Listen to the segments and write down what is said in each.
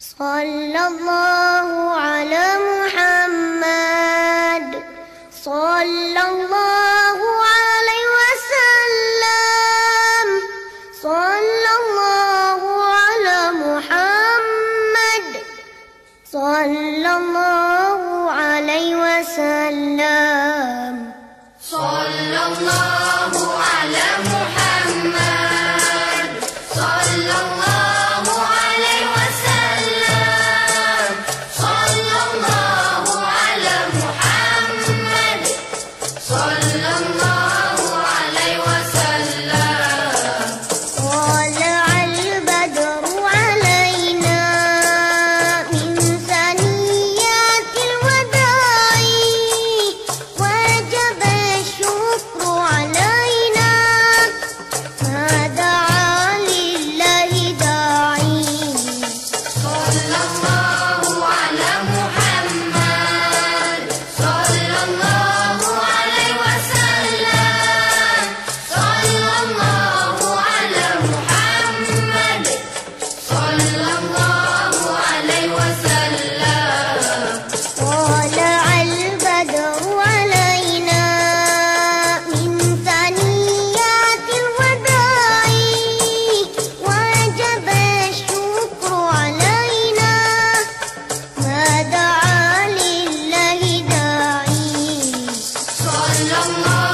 صلى الله على محمد Allah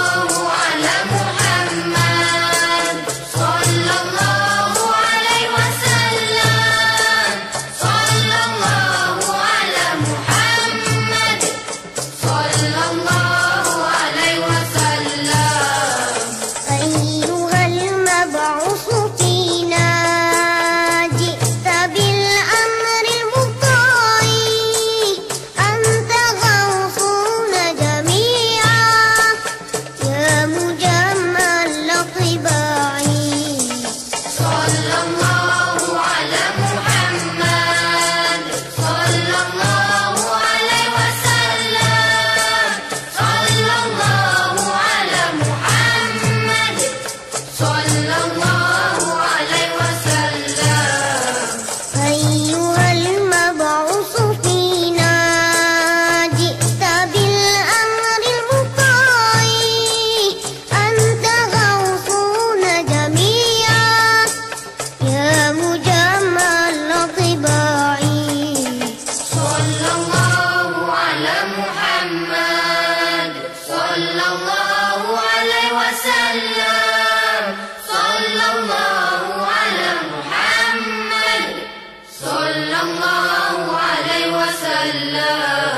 الله